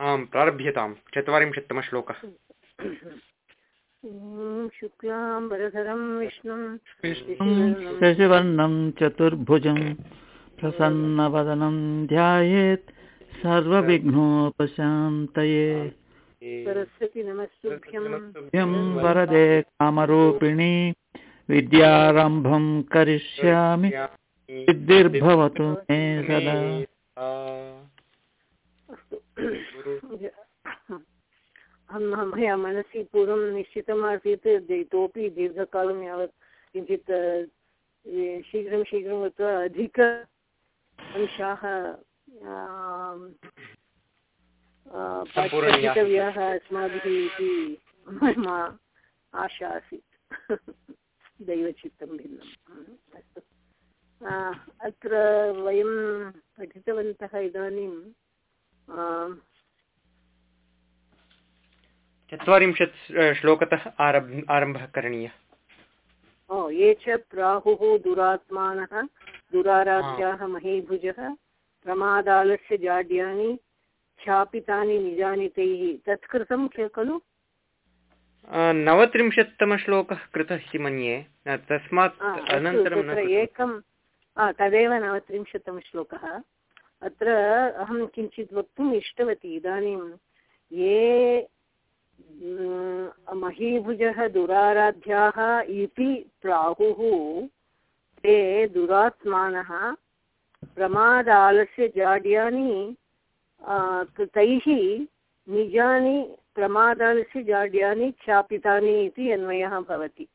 आम् प्रारभ्यतां चत्वारिंशत्तमश्लोकः शुक्लाम्बरधरं विष्णुं शशिवर्णं चतुर्भुजं प्रसन्नवदनं ध्यायेत् सर्वविघ्नोपशान्तये। सरस्वती नमस्तुभ्यं। वरदे कामरूपिणी विद्यारम्भं करिष्यामि। सिद्धिर्भवतु मे सदा। अहं मया मनसि पूर्वं निश्चितमासीत् इतोपि दीर्घकालं यावत् किञ्चित् शीघ्रं शीघ्रं गत्वा अधिक अंशाः पठितव्याः अस्माभिः इति मम आशा आसीत् दैवचित्तं भिन्नम् अस्तु अत्र वयं पठितवन्तः इदानीं चत्वारिंशत् श्लोकतः आरब् आरम्भः करणीयः। ओ ये च प्राहुः दुरात्मानः दुराराध्याः महीभुजः प्रमादालस्य जाड्यानि ख्यापितानि निजानि तैः। तत्कृतं खलु? नवत्रिंशत्तमश्लोकः कृतः इति मन्ये। तस्मात् अनन्तरं एकं तदेव नवत्रिंशत्तमश्लोकः। अत्र अहं किञ्चित् वक्तुम् इष्टवती इदानीं ये महीभुजः दुराराध्याः इति प्राहुः ते दुरात्मानः प्रमादालस्य जाड्यानि तैः निजानि प्रमादालस्य जाड्यानि ख्यापितानि इति अन्वयः भवति।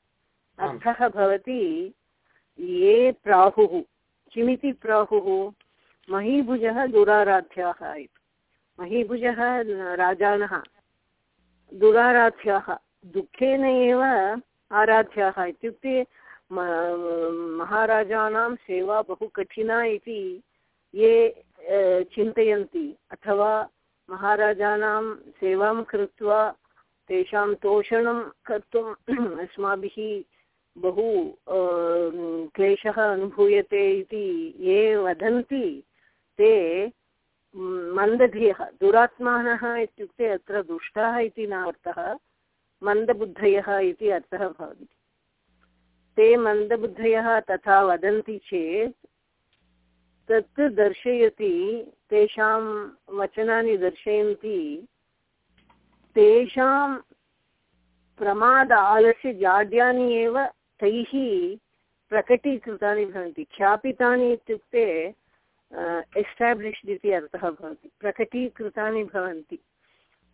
अर्थः भवति ये प्राहुः किमिति प्राहुः? महीभुजः दुराराध्याः इति। महीभुजः राजानः। दुराराध्याः। दुःखेन एव आराध्याः इत्युक्ते महाराजानां सेवा बहु कठिना इति ये चिन्तयन्ति। अथवा महाराजानां सेवां कृत्वा तेषां तोषणं कर्तुम् अस्माभिः बहु क्लेशः अनुभूयते इति ये वदन्ति ते मन्दधियः दुरात्मानः इत्युक्ते अत्र दुष्टाः इति न अर्थः, मन्दबुद्धयः इति अर्थः भवति। ते मन्दबुद्धयः तथा वदन्ति चेत्, तत् दर्शयति, तेषां वचनानि दर्शयन्ति, तेषां प्रमाद आलस्य जाड्यानि एव तैः प्रकटीकृतानि भवन्ति। ख्यापितानि इत्युक्ते एस्टाब्लिश्ड् इति अर्थः भवति। प्रकटीकृतानि भवन्ति।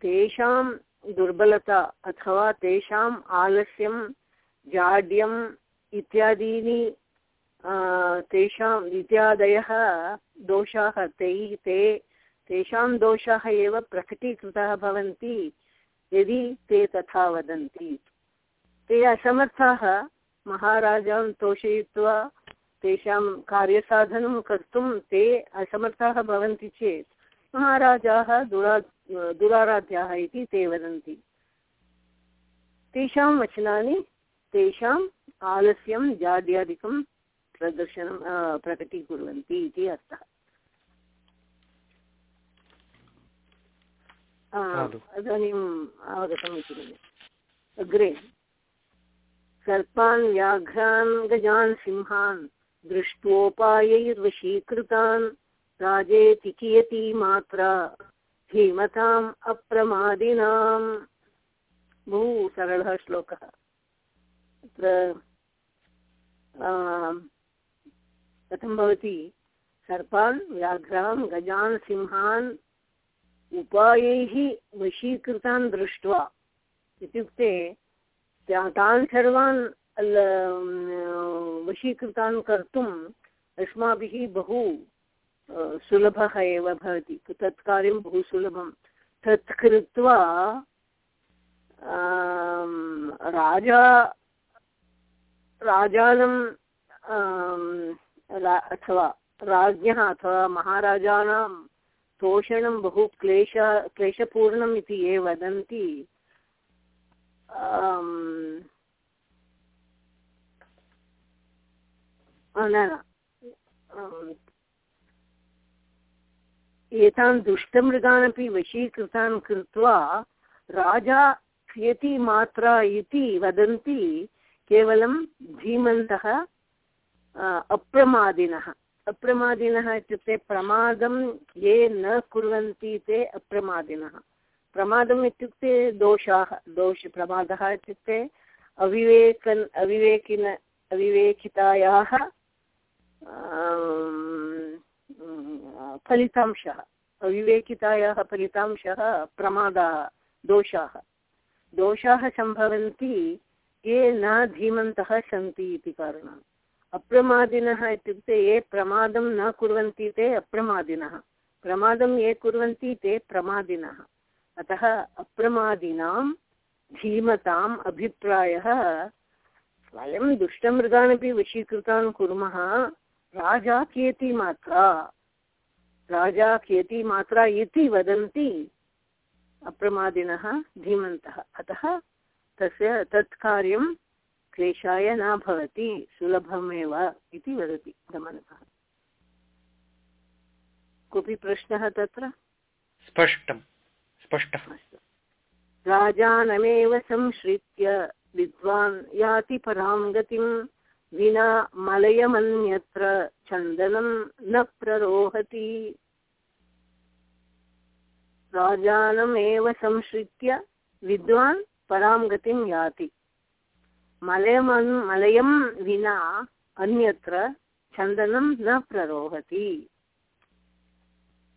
तेषां दुर्बलता अथवा तेषाम् आलस्यं जाड्यम् इत्यादीनि तेषाम् इत्यादयः दोषाः, तैः, ते, तेषां दोषाः एव प्रकटीकृताः भवन्ति यदि ते तथा वदन्ति। ते असमर्थाः महाराजान् तोषयित्वा तेषां कार्यसाधनं कर्तुं ते असमर्थाः भवन्ति चेत् महाराजाः दुरा दुराराध्याः इति ते वदन्ति। तेषां वचनानि तेषाम् आलस्यं जाड्यादिकं प्रदर्शनं प्रकटीकुर्वन्ति इति अर्थः। इदानीम् अवगतम् इति मन्ये। अग्रे। सर्पान् व्याघ्रान् गजान् सिंहान्। दृष्ट्वोपायैर्वशीकृतान् राजेति कियती मात्रा धीमताम् अप्रमादिनाम्। बहु सरलः श्लोकः तत्र कथं भवति? सर्पान्, व्याघ्रान्, गजान्, सिंहान् उपायैः वशीकृतान् दृष्ट्वा इत्युक्ते तान् सर्वान् वशीकृतान् कर्तुम् अस्माभिः बहु सुलभः एव भवति। तत् कार्यं बहु सुलभं। तत् कृत्वा राजा, राजानं अथवा राज्ञः अथवा महाराजानां तोषणं बहु क्लेश, क्लेशपूर्णम् इति ये वदन्ति एतान् दुष्टमृगानपि वशीकृतान् कृत्वा राजा क्रियति मात्रा इति वदन्ति केवलं धीमन्तः अप्रमादिनः। अप्रमादिनः इत्युक्ते प्रमादं ये न कुर्वन्ति ते अप्रमादिनः। प्रमादम् इत्युक्ते दोषाः, दोष, प्रमादः इत्युक्ते अविवेकन्, अविवेकिन, अविवेकितायाः फलितांशः, अविवेकितायाः फलितांशः, प्रमादाः, दोषाः। दोषाः सम्भवन्ति, ये न धीमन्तः सन्ति इति कारणात् अप्रमादिनः इत्युक्ते ये प्रमादं न कुर्वन्ति ते अप्रमादिनः। प्रमादं ये कुर्वन्ति ते प्रमादिनः। अतः अप्रमादिनां धीमताम् अभिप्रायः वयं दुष्टमृगानपि वशीकृतान् कुर्मः राजा केति मात्रा। राजा केति मात्रा इति वदन्ति। अप्रमादिनः धीमन्तः। अतः तस्य तत् कार्यं क्लेशाय न भवति सुलभमेव इति वदति गमनकः कोऽपि प्रश्नः तत्र? स्पष्टं स्पष्टः। राजानमेव संश्रित्य विद्वान् याति परां गतिं विना मलयमन्यत्र चन्दनं न प्ररोहति। राजानमेव संश्रित्य विद्वान् परां गतिं याति। मलयमन् मलयं विना अन्यत्र चन्दनं न प्ररोहति।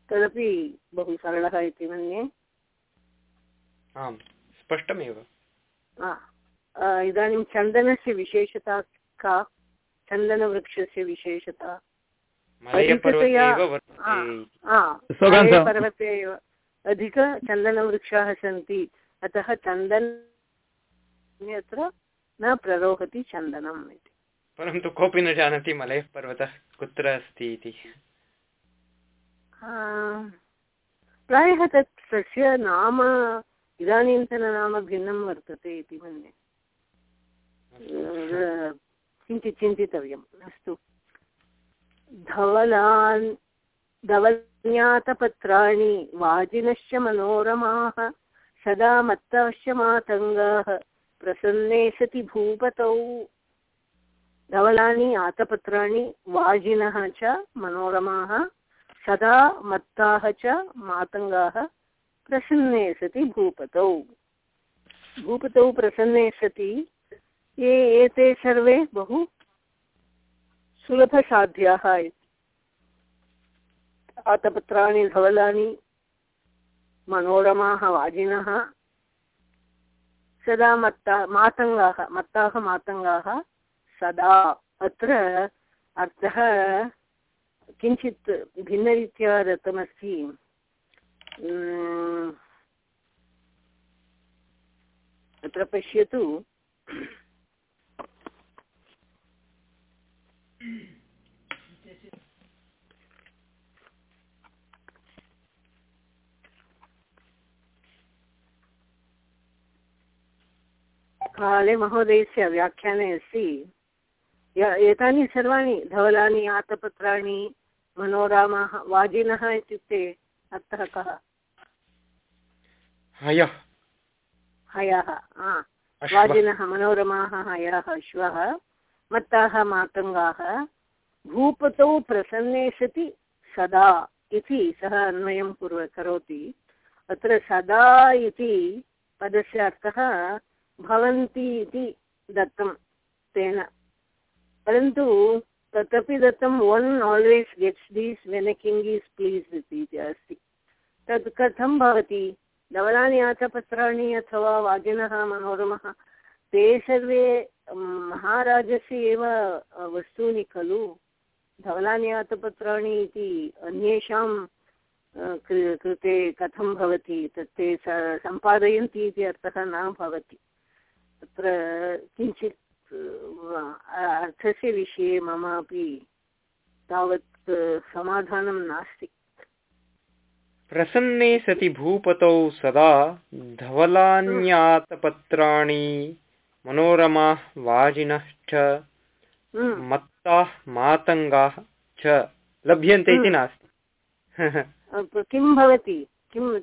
तदपि बहु सरलः इति मन्ये। आम् स्पष्टमेव। इदानीं चन्दनस्य विशेषता का चन्दनवृक्षस्य विशेषता। पर्वते एव अधिकचन्दनवृक्षाः सन्ति अतः चन्दन अन्यत्र न प्ररोहति चन्दनम् इति। परन्तु कोऽपि न जानाति मलयः पर्वतः कुत्र अस्ति इति। प्रायः तत् तस्य नाम इदानीन्तननाम भिन्नं वर्तते इति मन्ये। किञ्चित् चिन्तितव्यम्। अस्तु। धवलान् धवल्ज्ञातपत्राणि वाजिनश्च मनोरमाः, सदा मत्ताश्च मातङ्गाः प्रसन्ने सति भूपतौ। धवलानि, आतपत्राणि वाजिनः च मनोरमाः, सदा मत्ताः च मातङ्गाः, प्रसन्ने सति भूपतौ। भूपतौ प्रसन्ने सति ये एते सर्वे बहु सुलभसाध्याः आतपत्राणि, धवलानि, मनोरमाः, वाजिनः, सदा मत्ता, मातङ्गाः, मत्ताः, मातङ्गाः, सदा। अत्र अर्थः किञ्चित् भिन्नरीत्या दत्तमस्ति। अत्र पश्यतु। काले महोदयस्य व्याख्याने अस्ति। एतानि सर्वाणि धवलानि आतपत्राणि मनोरामाः वाजिनः इत्युक्ते अर्थः कः? हयः। हयः वाजिनः मनोरमाः हयः अश्वः। मत्ताः मातङ्गाः, भूपतौ प्रसन्ने सति सदा इति सः अन्वयं कुर्व, करोति। अत्र सदा इति पदस्य अर्थः भवन्ति इति दत्तं तेन। परन्तु तदपि दत्तं one always gets this when a king is please इति अस्ति। तत् कथं भवति? धवलानि आतपत्राणि अथवा वाजिनः, मनोरमः, ते सर्वे महाराजस्य एव वस्तूनि खलु। धवलानि आतपत्राणि इति अन्येषां कृते कथं भवति, तत् ते सम्पादयन्ति इति अर्थः न भवति। तत्र किञ्चित् अर्थस्य विषये मम अपि तावत् समाधानं नास्ति। प्रसन्ने सति भूपतौ सदा धवलान्यातपत्राणि मनोरमाः वाजिनश्च हम्म। मत्ताः मातङ्गाः च। लभ्यन्ते इति हम्म। नास्ति। किं भवति? किं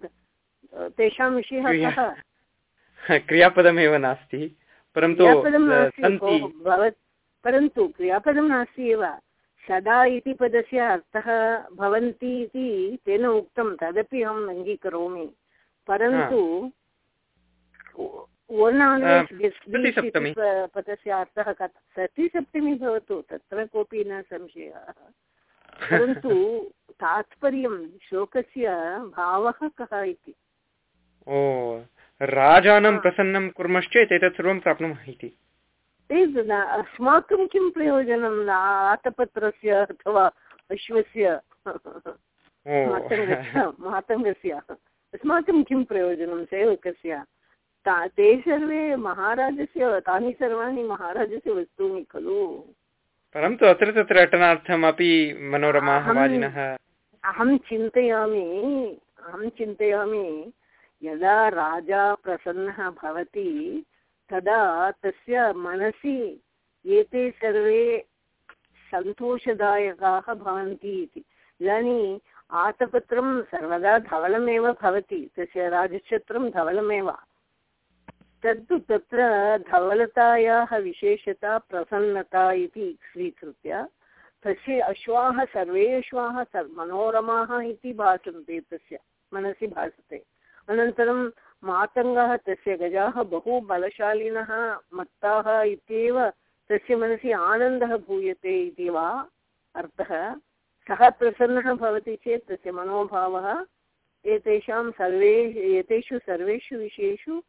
तेषां विषयः क्रियापदमेव नास्ति। परन्तु परन्तु क्रियापदं नास्ति एव। सदा इति पदस्य अर्थः भवन्ति इति तेन उक्तं। तदपि अहम् अङ्गीकरोमि। परन्तु पदस्य अर्थः कथं सतिसप्तमी भवतु तत्र कोऽपि न संशयः। परन्तु तात्पर्यं श्लोकस्य भावः कः इति? ओ राजानं प्रसन्नं कुर्मश्चेत् एतत् सर्वं प्राप्नुमः इति। अस्माकं किं प्रयोजनं? आतपत्रस्य अथवा अश्वस्य? मातङ्गस्य। अस्माकं किं प्रयोजनं? सेवकस्य? ते सर्वे महाराजस्य तानि सर्वाणि महाराजस्य वस्तूनि खलु? परन्तु अत्र तत्र अटनार्थमपि मनोरमाः अहं चिन्तयामि अहं चिन्तयामि यदा राजा प्रसन्नः भवति तदा तस्य मनसि एते सर्वे सन्तोषदायकाः भवन्ति इति। इदानीम् आतपत्रं सर्वदा धवलमेव भवति तस्य राजछत्रं धवलमेव। तत्तु तत्र धवलतायाः विशेषता प्रसन्नता इति स्वीकृत्य तस्य अश्वाः सर्वे अश्वाः मनोरमाः इति भासन्ते तस्य, मनसि भासते। अनन्तरं मातङ्गः तस्य गजाः बहु बलशालिनः मत्ताः इत्येव तस्य मनसि आनन्दः भूयते इति वा अर्थः? सः प्रसन्नः भवति चेत् तस्य मनोभावः एतेषां सर्वे, एतेषु सर्वेषु विषयेषु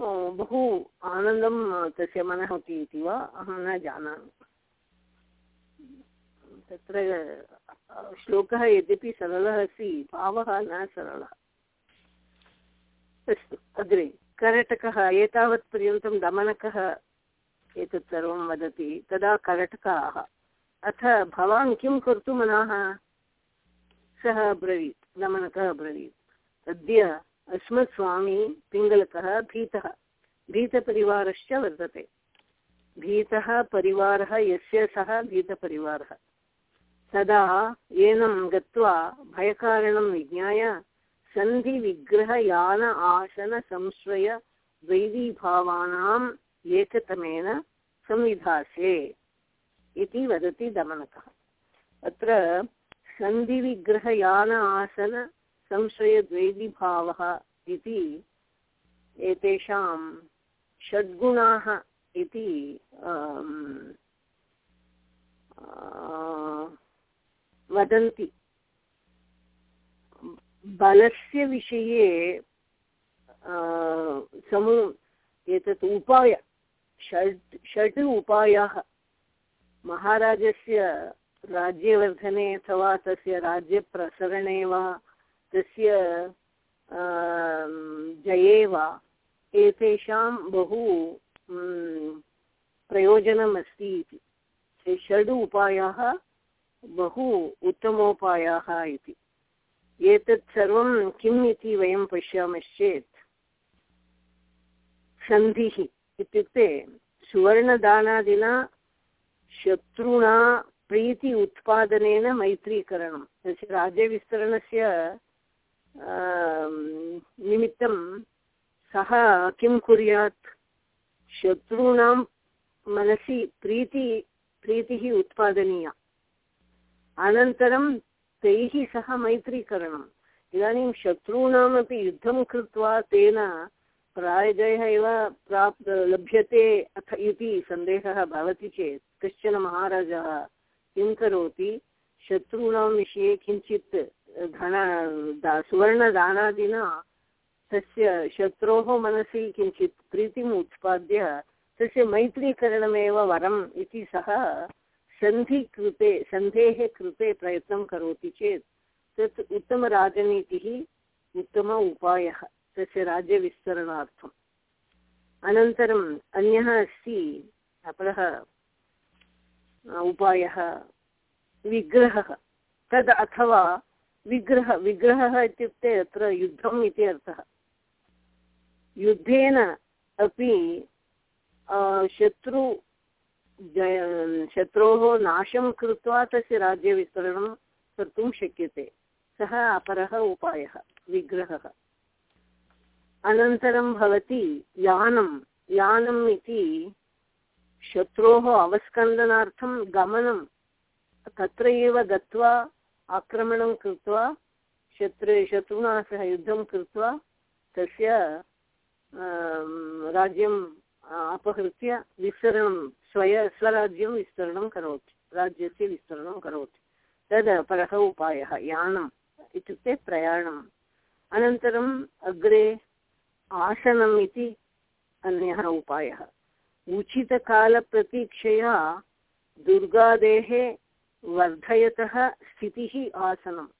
बहु आनन्दं तस्य मनः भवति इति वा? अहं न जानामि। तत्र श्लोकः यद्यपि सरलः अस्ति, भावः न सरलः। अस्तु, अग्रे, करटकः, एतावत्पर्यन्तं दमनकः एतत् सर्वं वदति, तदा करटकाः। अथ, भवान् किं कर्तुमनाः? सः अब्रवीत् दमनकः अब्रवीत् अद्य अस्मत् स्वामी पिङ्गलकः भीतः। भीतपरिवारश्च वर्तते। भीतः परिवारः यस्य सः भीतपरिवारः। तदा एनं गत्वा भयकारणं विज्ञाय सन्धिविग्रहयान आसनसंश्रय वैदीभावानाम् एकतमेन संविधासे इति वदति दमनकः। अत्र सन्धिविग्रहयान आसन संशयद्वैदिभावः इति एतेषां षड्गुणाः इति वदन्ति। बलस्य विषये समू, एतत् उपाय, षड् षड् उपायाः। महाराजस्य राज्यवर्धने अथवा तस्य राज्यप्रसरणे वा तस्य जये वा एतेषां बहु प्रयोजनमस्ति इति। षड् उपायाः बहु उत्तमोपायाः इति। एतत् सर्वं किम् इति वयं पश्यामश्चेत्। सन्धिः इत्युक्ते, सुवर्णदानादिना शत्रुणा प्रीति उत्पादनेन मैत्रीकरणं। तस्य राज्यविस्तरणस्य निमित्तं सः किं कुर्यात्? शत्रूणां मनसि प्रीति, प्रीतिः उत्पादनीया। अनन्तरं तैः सह मैत्रीकरणम्। इदानीं शत्रूणामपि युद्धं कृत्वा तेन पराजयः एव प्राप्, लभ्यते अथ इति सन्देहः भवति चेत्, कश्चन महाराजः किं करोति? शत्रूणां विषये किञ्चित् धन सुवर्णदानादिना, तस्य शत्रोः मनसि किञ्चित् प्रीतिम् उत्पाद्य तस्य मैत्रीकरणमेव वरम् इति सः सन्धिकृते, सन्धेः कृते प्रयत्नं करोति चेत् तत् उत्तमराजनीतिः उत्तम उपायः, तस्य राज्यविस्तरणार्थम्। अनन्तरम् अन्यः अस्ति अपरः उपायः, विग्रहः। तद् अथवा विग्रह, विग्रहः इत्युक्ते अत्र युद्धम् इति अर्थः। युद्धेन अपि शत्रु शत्रोः नाशं कृत्वा तस्य राज्यविस्तरणं कर्तुं शक्यते। सः अपरः उपायः, विग्रहः। अनन्तरं भवति यानं। यानम् इति शत्रोः अवस्कन्दनार्थं गमनं तत्र एव गत्वा आक्रमणं कृत्वा शत्रु शत्रुणा सह युद्धं कृत्वा, तस्य राज्यम् अपहृत्य विस्तरणं, स्वय, स्वराज्यं विस्तरणं करोति, राज्यस्य विस्तरणं करोति। तद् अपरः उपायः, यानम् इत्युक्ते प्रयाणम्। अनन्तरम् अग्रे आसनम् इति अन्यः उपायः। उचितकालप्रतीक्षया दुर्गादेः वर्धयतः स्थितिः आसनम्।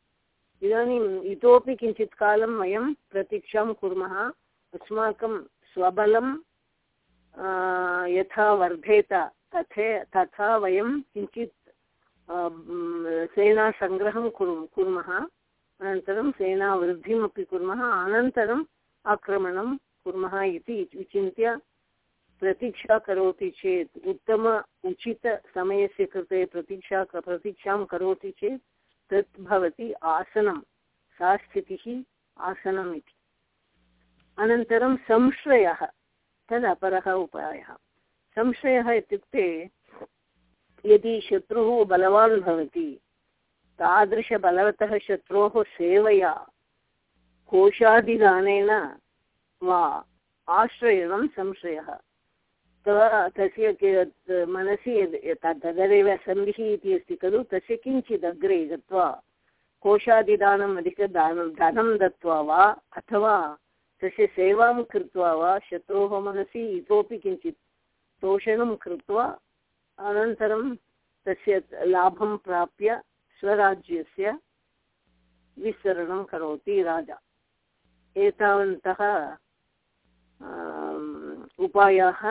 इदानीम् इतोपि किञ्चित् कालं वयं प्रतीक्षां कुर्मः। अस्माकं स्वबलं यथा वर्धेत, तथे, तथा वयं किञ्चित् सेनासङ्ग्रहं कुर्मः। अनन्तरं सेनावृद्धिमपि कुर्मः। अनन्तरम् आक्रमणं कुर्मः इति विचिन्त्य प्रतीक्षा करोति चेत् उत्तम उचितसमयस्य कृते प्रतीक्षा प्रतीक्षां करोति चेत् तत् भवति आसनं सा स्थितिः आसनम् इति। अनन्तरं संश्रयः, तद् अपरः उपायः। संश्रयः इत्युक्ते यदि शत्रुः बलवान् भवति, तादृशबलवतः शत्रोः सेवया कोशादिदानेन वा आश्रयणं संशयः तस्य मनसि तदरेव सन्धिः इति अस्ति खलु, तस्य किञ्चित् अग्रे गत्वा, कोशादिदानम् अधिकदानं धनं दत्वा वा, अथवा तस्य सेवां कृत्वा वा शत्रोः मनसि, इतोपि किञ्चित् तोषणं कृत्वा, अनन्तरं तस्य लाभं प्राप्य स्वराज्यस्य विस्तरणं करोति राजा। एतावन्तः उपायाः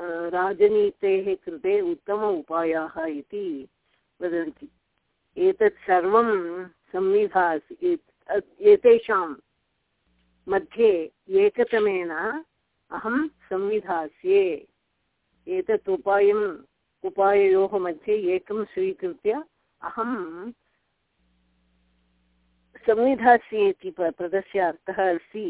राजनीतेः कृते उत्तम उपायाः इति वदन्ति। एतत् सर्वं संविधा एतेषां मध्ये एकतमेन अहं संविधास्ये। एतत् उपायम् उपाययोः मध्ये एकं स्वीकृत्य अहं संविधास्ये इति पदस्य अर्थः अस्ति।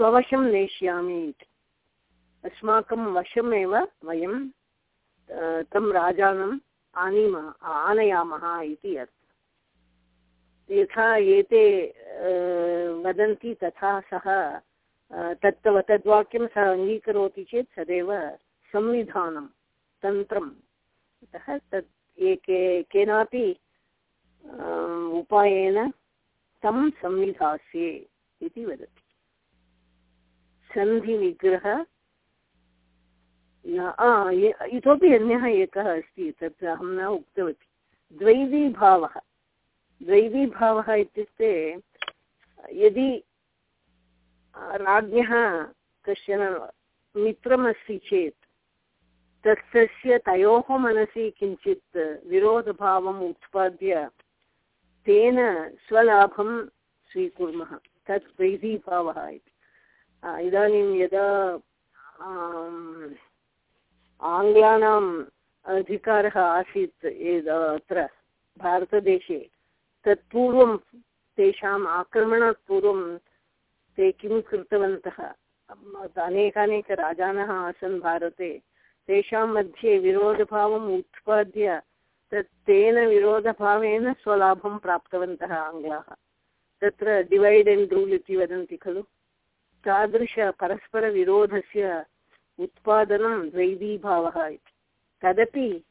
स्ववशं नेष्यामि इति। अस्माकं वशमेव वयं तं राजानम् आनीमः, आनयामः इति अर्थः। यथा एते वदन्ति तथा सः तत् तद्वाक्यं सः अङ्गीकरोति चेत् तदेव संविधानं तन्त्रम् अतः तत् एके केनापि उपायेन तं संविधास्ये इति वदति। सन्धिविग्रह इतोपि अन्यः एकः अस्ति तत् अहं न उक्तवती। द्वैवीभावः द्वैवीभावः इत्युक्ते, यदि राज्ञः कश्चन मित्रमस्ति चेत् तस्य तयोः मनसि किञ्चित् विरोधभावम् उत्पाद्य तेन स्वलाभं स्वीकुर्मः। तत् द्वैधीभावः इति। इदानीं यदा आङ्ग्लानाम् अधिकारः आसीत् अत्र भारतदेशे तत्पूर्वं तेषाम् आक्रमणात् पूर्वं ते किं कृतवन्तः? अनेकानेकराजानः आसन् भारते, तेषां मध्ये विरोधभावम् उत्पाद्य तत् तेन विरोधभावेन स्वलाभं प्राप्तवन्तः आङ्ग्लाः। तत्र डिवैड् एण्ड् रूल् इति वदन्ति खलु? तादृशपरस्परविरोधस्य उत्पादनं द्वैवीभावः इति। तदपि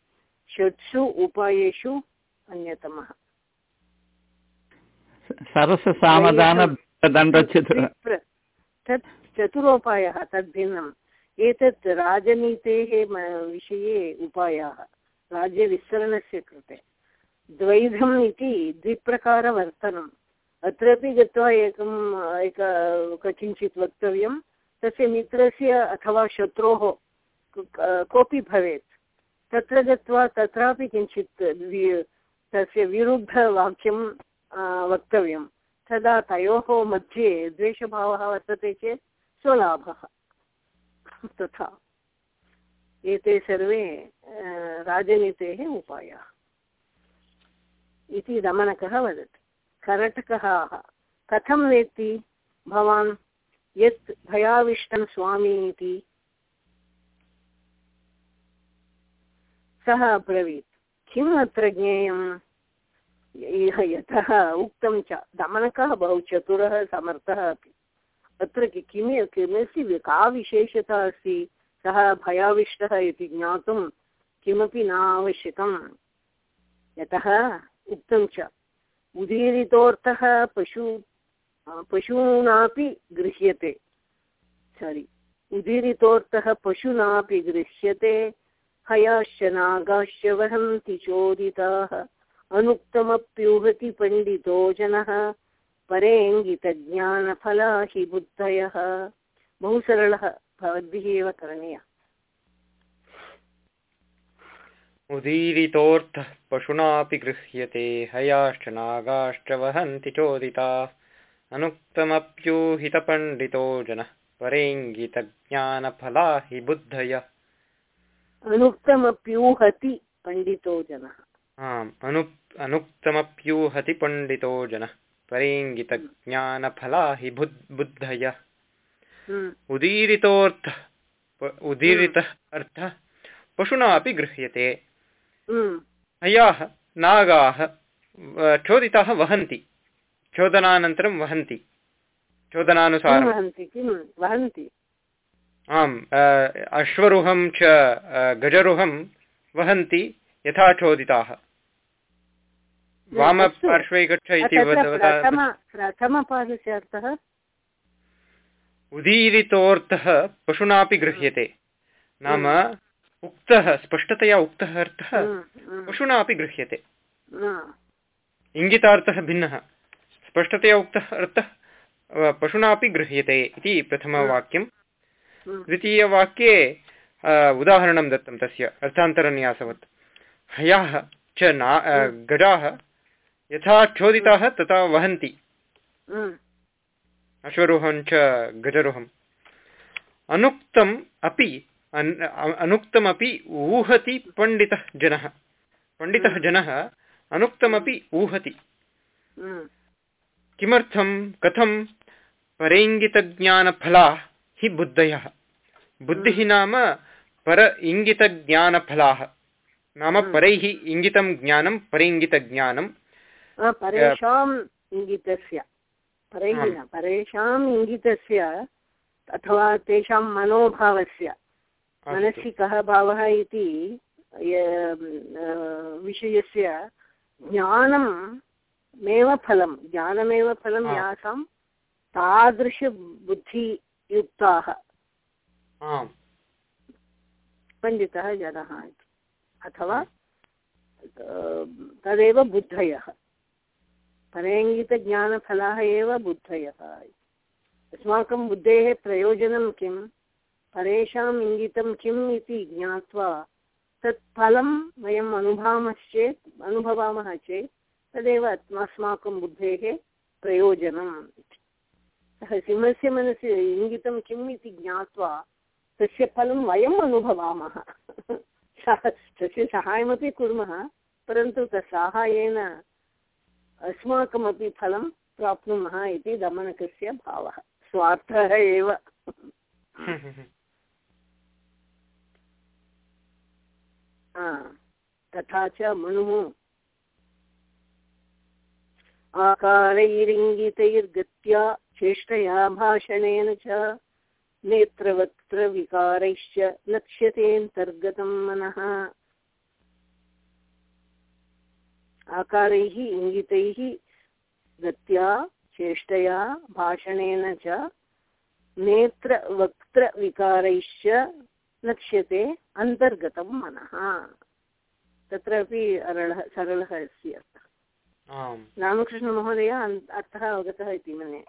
षट्सु उपायेषु अन्यतमः। तत् चतुरोपायः तद्भिन्नम् एतत् राजनीतेः विषये उपायाः राज्यविस्तरणस्य कृते। द्वैधम् इति द्विप्रकारवर्तनम्। अत्रापि गत्वा एकम्, एक किञ्चित् वक्तव्यं, तस्य मित्रस्य अथवा शत्रोः कोऽपि भवेत्। तत्र गत्वा तत्रापि किञ्चित् तस्य विरुद्धवाक्यं वक्तव्यं। तदा तयोः मध्ये द्वेषभावः वर्तते चेत् स्वलाभः। तथा। एते सर्वे राजनीतेः उपायाः। इति दमनकः वदति। करटकः कथं वेत्ति? भवान् यत् भयाविष्टं स्वामी इति सः अब्रवीत्। किम् अत्र ज्ञेयम्? यतः उक्तं च, दमनकः बहु चतुरः समर्थः अपि। अत्र किमि किमस्ति का विशेषता अस्ति? सः भयाविष्टः इति ज्ञातुं किमपि न आवश्यकं यतः उक्तं च उदीरितोऽर्थः पशु पशूनापि गृह्यते। सारि उदीरितोऽर्थः पशुनापि गृह्यते। हयाश्च नागाश्च वहन्ति चोदिताः। अनुक्तमप्यूहति पण्डितो जनः। परेङ्गितज्ञानफला हि बुद्धयः। बहु सरलः। भवद्भिः एव करणीयः। उदीरितोऽर्थः पशुनापि गृह्यते हयाश्च नागाश्च वहन्ति चोदिताः। अनुक्तमप्यूहितपण्डितो जनः परेङ्गितज्ञानफला हि बुद्धय। अनुक्तमप्यूहति पण्डितो जनः। आम् अनु अनुक्तमप्यूहति पण्डितो जनः परेङ्गितज्ञानफला हि बुद् बुद्धय। उदीरितोऽर्थः उदीरितः अर्थः पशुना अपि गृह्यते। हयाः नागाः चोदिताः वहन्ति। चोदनानन्तरं वहन्ति। चोदनानुसारं वहन्ति? किं वहन्ति? आम् अश्वरुहं च गजरुहं वहन्ति यथा चोदिताः। वामपार्श्वे गच्छ इति प्रथमपादस्य अर्थः उदीरितोऽर्थः पशुनापि गृह्यते। नाम उक्तः स्पष्टतया उक्तः अर्थः पशुना अपि गृह्यते। इङ्गितार्थः भिन्नः। स्पष्टतया उक्तः अर्थः पशुना अपि गृह्यते इति प्रथमवाक्यं द्वितीयवाक्ये उदाहरणं दत्तं तस्य अर्थान्तरन्यासवत्। हयाः च ना गजाः यथा चोदिताः तथा वहन्ति। अश्वरोहं च गजरोहम्। अनुक्तम् अपि अनुक्तमपि ऊहति पण्डितः जनः। पण्डितः जनः अनुक्तमपि ऊहति। किमर्थं कथं परेङ्गितज्ञानफला हि बुद्धयः। बुद्धिः नाम पर इङ्गितज्ञानफलाः। नाम परैः इङ्गितं ज्ञानं परेङ्गितज्ञानं। परेषाम् इङ्गितस्य। परेषाम् इङ्गितस्य अथवा तेषां मनोभावस्य। मनसि कः भावः इति विषयस्य ज्ञानमेव फलं ज्ञानमेव फलं यासां तादृशबुद्धियुक्ताः। पण्डितः जनः इति। अथवा तदेव बुद्धयः। परेङ्गितज्ञानफलाः एव बुद्धयः अस्माकं बुद्धेः प्रयोजनं किं परेषाम् इङ्गितं किम् इति ज्ञात्वा तत् फलं वयम् अनुभवामश्चेत् अनुभवामः चेत् तदेव अस्माकं बुद्धेः प्रयोजनम् सः सिंहस्य मनसि इङ्गितं किम् इति ज्ञात्वा तस्य फलं वयम् अनुभवामः। तस्य सहायमपि कुर्मः, परन्तु तत्साहाय्येन अस्माकमपि फलं प्राप्नुमः इति दमनकस्य भावः। स्वार्थः एव। तथा च मनुः। आकारैरिङ्गितैर्गत्या चेष्टया भाषणेन च नेत्रवक्त्रविकारैश्च लक्ष्यतेऽन्तर्गतं मनः। आकारैः इङ्गितैः गत्या चेष्टया भाषणेन च नेत्रवक्त्रविकारैश्च लक्ष्यते अन्तर्गतं मनः। तत्रापि अरलः सरलः अस्ति अर्थः। रामकृष्णमहोदय अर्थः अवगतः इति मन्ये।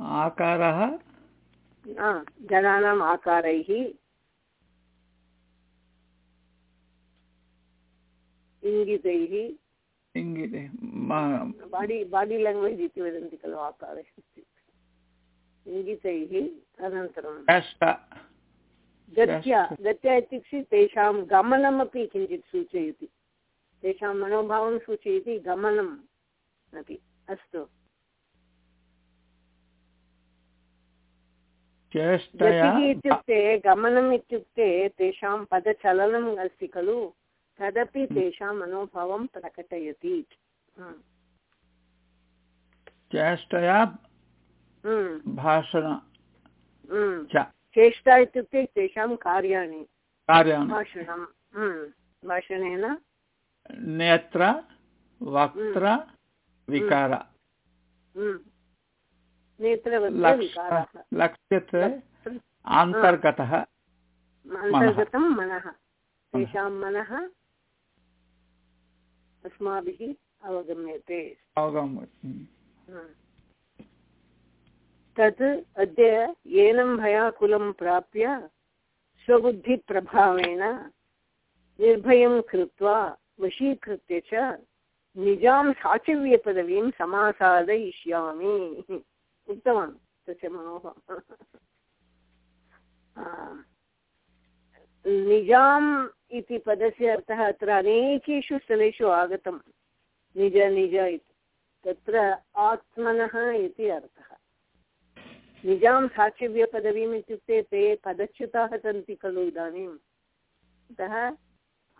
आकारः? जनानाम् आकारैः। इङ्गितैः। इङ्गिते। बाडि बाडि लेङ्ग्वेज् इति वदन्ति खलु आकारे। इङ्गितैः अनन्तरं गत्या गत्या इत्युक्ते तेषां गमनमपि किञ्चित् सूचयति। तेषां मनोभावं सूचयति गमनम् अपि। अस्तु। इत्युक्ते गमनम् इत्युक्ते तेषां पदचलनम् अस्ति खलु? तदपि तेषां मनोभावं प्रकटयति। हम्म। चेष्टया हम्म, भाषण। च। चेष्टा इत्युक्ते तेषां कार्याणि। कार्याणि। भाषणं भाषणेन। नेत्र वक्त्र विकार। लक्ष्यते अन्तर्गतः अन्तर्गतं मनः। तेषां मनः। अस्माभिः अवगम्यते। अवगम्यते। तत् अद्य येनं भयाकुलं प्राप्य स्वबुद्धिप्रभावेण निर्भयं कृत्वा वशीकृत्य च निजां साचिव्यपदवीं समासादयिष्यामि। उक्तवान् तस्य मनोः। निजाम् इति पदस्य अर्थः अत्र अनेकेषु स्थलेषु आगतं। निज निज इति। तत्र आत्मनः इति अर्थः। निजां साक्षिव्यपदवीम् इत्युक्ते ते पदच्युताः सन्ति खलु इदानीम्। अतः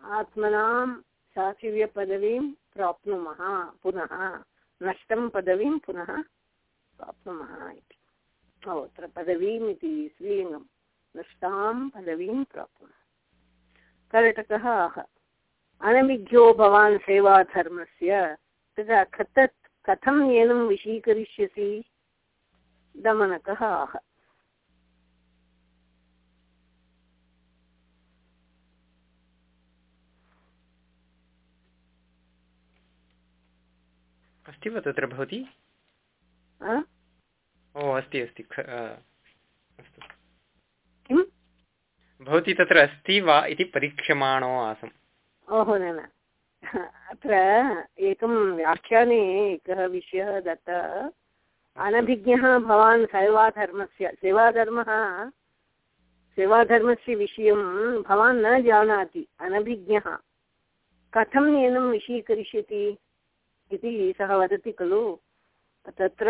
आत्मनां साक्षिव्यपदवीं प्राप्नुमः पुनः, नष्टं पदवीं पुनः प्राप्नुमः इति। अत्र पदवीम् इति स्त्रीलिङ्गं। नष्टां पदवीं प्राप्नुमः। कर्टकः आह। अनभिज्ञो भवान् सेवाधर्मस्य। तदा कथत् कथं येनं विशीकरिष्यसि दमनकः। आह अस्ति वा तत्र भवती? ओ अस्ति अस्ति अस्तु। किम्? भवती तत्र अस्ति वा इति परीक्ष्यमाणो आसम्। ओहो न न। अत्र एकं व्याख्याने एकः विषयः दत्तः। अनभिज्ञः भवान् सेवाधर्मस्य सेवाधर्मः, सेवाधर्मस्य विषयं भवान् न जानाति, अनभिज्ञः। कथं येनं विषीकरिष्यति इति सः वदति खलु। तत्र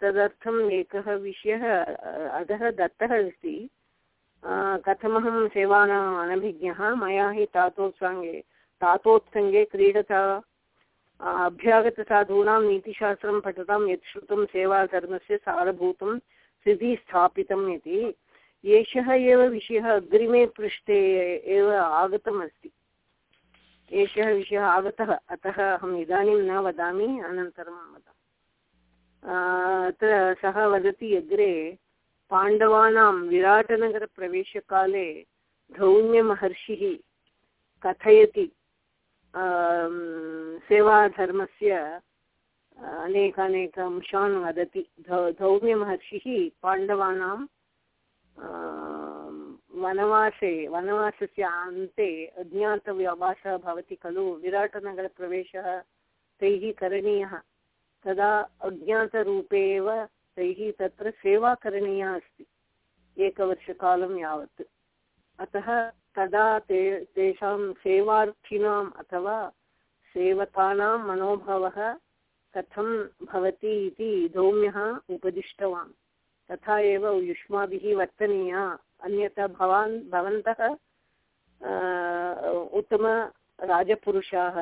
तदर्थम् एकः विषयः, अधः दत्तः अस्ति। कथमहं सेवानाम् अनभिज्ञः, मया हि तातोत्सङ्गे तातोत्सङ्गे क्रीडता अभ्यागतसाधूनां नीतिशास्त्रं पठतां यत् श्रुतं सेवाधर्मस्य सारभूतं स्थितिः स्थापितम् इति। एषः एव विषयः अग्रिमे पृष्ठे एव आगतमस्ति। एषः विषयः आगतः। अतः अहम् इदानीं न वदामि, अनन्तरं वदामि। अत्र सः वदति अग्रे, पाण्डवानां विराटनगरप्रवेशकाले धौम्यमहर्षिः कथयति। सेवाधर्मस्य अनेकानेक अंशान् वदति। धौम्यमहर्षिः पाण्डवानां वनवासे, वनवासस्य अन्ते अज्ञातवासः भवति खलु। विराटनगरप्रवेशः तैः करणीयः। तदा अज्ञातरूपे एव तैः तत्र सेवा करणीया अस्ति। एकवर्षकालं यावत्। अतः तदा ते, तेषां सेवार्थिनाम् अथवा सेवकानां मनोभावः कथं भवति इति धौम्यः उपदिष्टवान्। तथा एव युष्माभिः वर्तनीया। अन्यथा भवान्, भवन्तः उत्तमराजपुरुषाः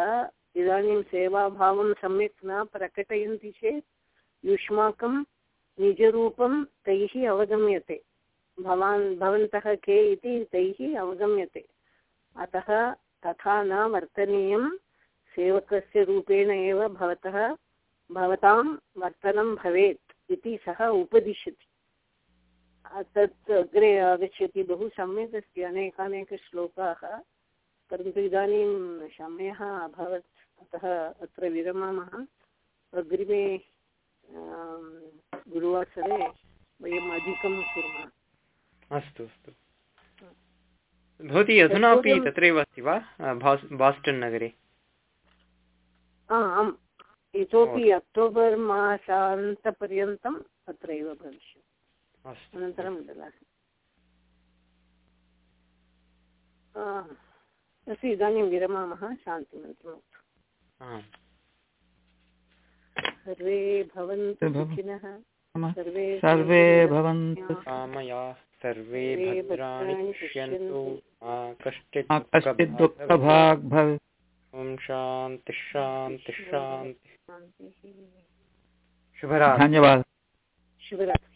इदानीं सेवाभावं सम्यक् न प्रकटयन्ति चेत् युष्माकं निजरूपं तैः अवगम्यते। भवान् भवन्तः के इति तैः अवगम्यते। अतः तथा न वर्तनीयं, सेवकस्य रूपेण एव भवतः, भवतां वर्तनं भवेत् इति सः उपदिशति। तत् अग्रे आगच्छति। बहु सम्यक् अस्ति अनेकानेकश्लोकाः परन्तु इदानीं समयः अभवत्, अतः अत्र विरमामः। अग्रिमे गुरुवासरे वयम् अधिकं कुर्मः। अस्तु अस्तु। भवती अधुनापि तत्रैव अस्ति वा? बास्टन् नगरे? आम्। इतोपि अक्टोबर् मासान्तपर्यन्तम् अत्रैव भविष्यति। अनन्तरं ददामि। अस्तु इदानीं विरमामः। शान्तिमन्त्रम् सर्वे भवन्तु सुखिनः। सर्वे सर्वे भवन्तु कामया सर्वे भद्राणि पश्यन्तु कश्चित् दुःखभाग् भव ॐ शान्ति शान्ति शान्ति। शान्तिः। शुभरात्रि धन्यवादः। शुभरात्रि।